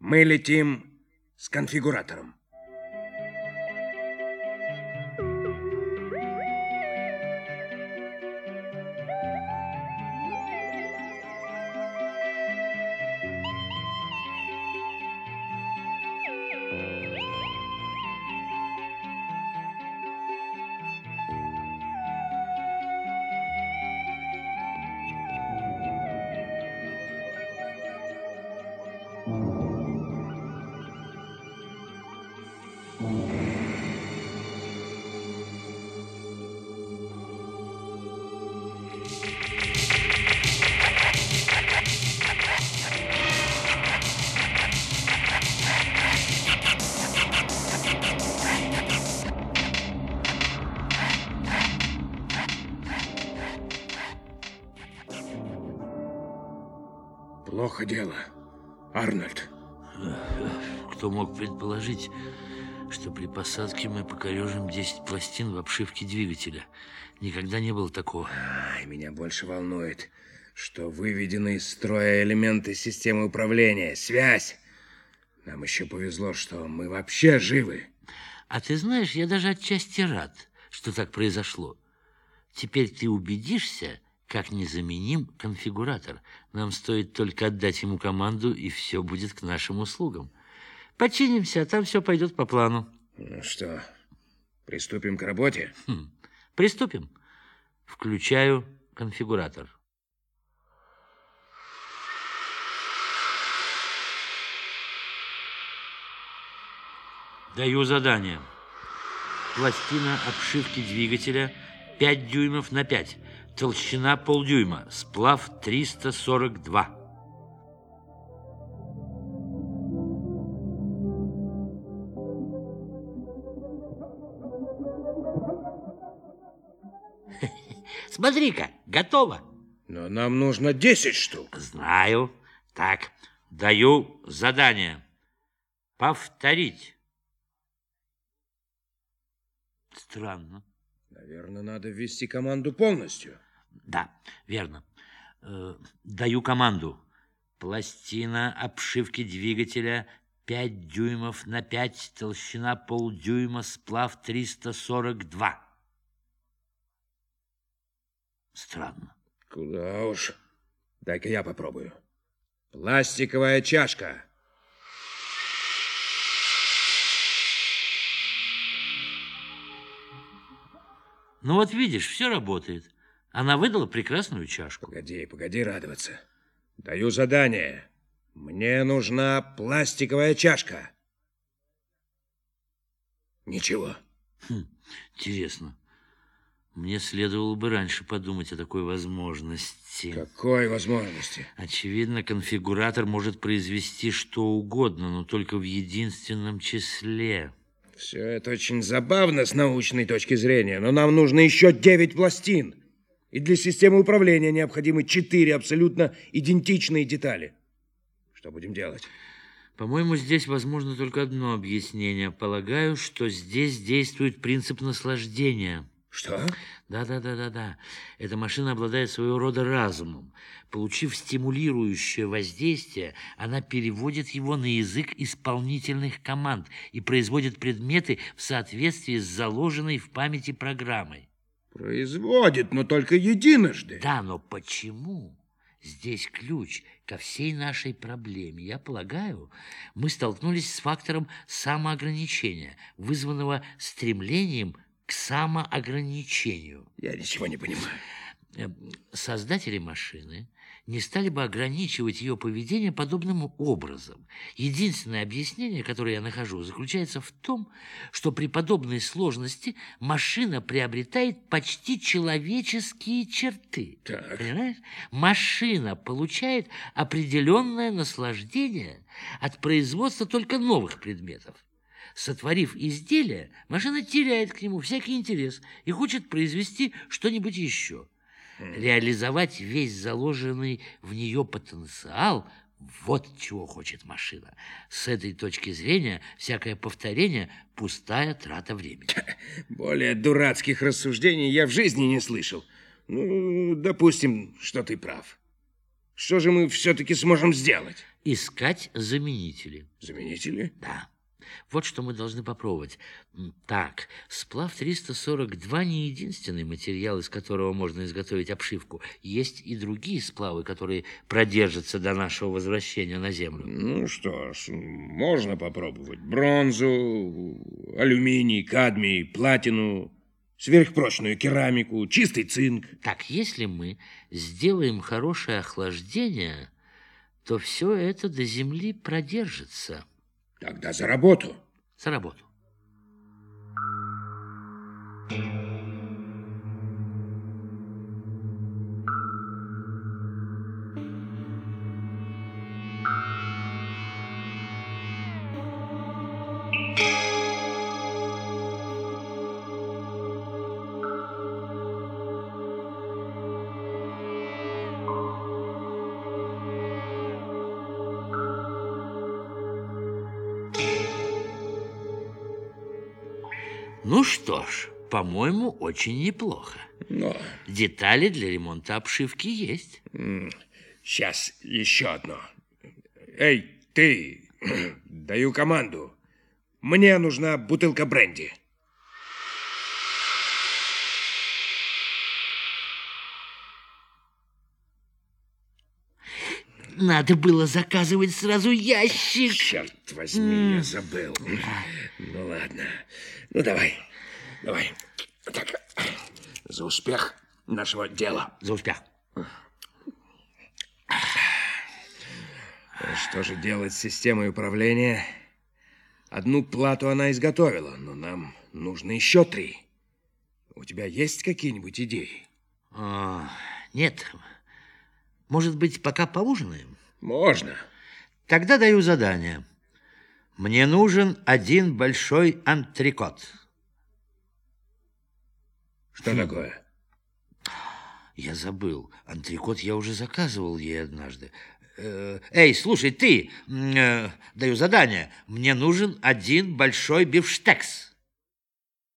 Мы летим с конфигуратором. Плохо дело, Арнольд. Кто мог предположить, что при посадке мы покорежим 10 пластин в обшивке двигателя? Никогда не было такого. Ай, меня больше волнует, что выведены из строя элементы системы управления, связь. Нам еще повезло, что мы вообще живы. А ты знаешь, я даже отчасти рад, что так произошло. Теперь ты убедишься, как незаменим конфигуратор. Нам стоит только отдать ему команду, и все будет к нашим услугам. Починимся, а там все пойдет по плану. Ну что, приступим к работе? Хм. Приступим. Включаю конфигуратор. Даю задание. Пластина обшивки двигателя 5 дюймов на 5. Толщина полдюйма. Сплав 342. Смотри-ка, готово. Но нам нужно 10 штук. Знаю. Так, даю задание. Повторить. Странно. Наверное, надо ввести команду полностью. Да, верно. Э, даю команду. Пластина обшивки двигателя 5 дюймов на 5, толщина полдюйма, сплав 342. Странно. Куда уж. Дай-ка я попробую. Пластиковая чашка. Ну вот видишь, все работает. Она выдала прекрасную чашку. Погоди, погоди радоваться. Даю задание. Мне нужна пластиковая чашка. Ничего. Хм, интересно. Мне следовало бы раньше подумать о такой возможности. Какой возможности? Очевидно, конфигуратор может произвести что угодно, но только в единственном числе. Все это очень забавно с научной точки зрения, но нам нужно еще 9 пластин. И для системы управления необходимы четыре абсолютно идентичные детали. Что будем делать? По-моему, здесь возможно только одно объяснение. Полагаю, что здесь действует принцип наслаждения. Что? Да-да-да-да-да. Эта машина обладает своего рода разумом. Получив стимулирующее воздействие, она переводит его на язык исполнительных команд и производит предметы в соответствии с заложенной в памяти программой. Производит, но только единожды. Да, но почему? Здесь ключ ко всей нашей проблеме. Я полагаю, мы столкнулись с фактором самоограничения, вызванного стремлением к самоограничению. Я ничего не понимаю. Э, создатели машины не стали бы ограничивать ее поведение подобным образом. Единственное объяснение, которое я нахожу, заключается в том, что при подобной сложности машина приобретает почти человеческие черты. Так. Понимаешь? Машина получает определенное наслаждение от производства только новых предметов. Сотворив изделие, машина теряет к нему всякий интерес и хочет произвести что-нибудь еще. Реализовать весь заложенный в нее потенциал – вот чего хочет машина. С этой точки зрения всякое повторение – пустая трата времени. Более дурацких рассуждений я в жизни не слышал. Ну, допустим, что ты прав. Что же мы все-таки сможем сделать? Искать заменители. Заменители? Да. Вот что мы должны попробовать. Так, сплав 342 не единственный материал, из которого можно изготовить обшивку. Есть и другие сплавы, которые продержатся до нашего возвращения на Землю. Ну что ж, можно попробовать. Бронзу, алюминий, кадмий, платину, сверхпрочную керамику, чистый цинк. Так, если мы сделаем хорошее охлаждение, то все это до Земли продержится. Тогда за работу. За работу. Ну что ж, по-моему, очень неплохо. Но... Детали для ремонта обшивки есть. Сейчас еще одно. Эй, ты, даю команду. Мне нужна бутылка бренди. Надо было заказывать сразу ящик. Черт возьми, я забыл. Ну ладно. Ну давай, давай. Так, за успех нашего дела. За успех. Что же делать с системой управления? Одну плату она изготовила, но нам нужно еще три. У тебя есть какие-нибудь идеи? А, нет. Может быть, пока поужинаем? Можно. Тогда даю задание. Мне нужен один большой антрикот. Что такое? Я забыл. Антрикот я уже заказывал ей однажды. Э, Эй, слушай, ты, э, даю задание. Мне нужен один большой бифштекс.